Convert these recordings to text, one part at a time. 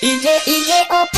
DJ, DJ.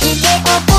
きで音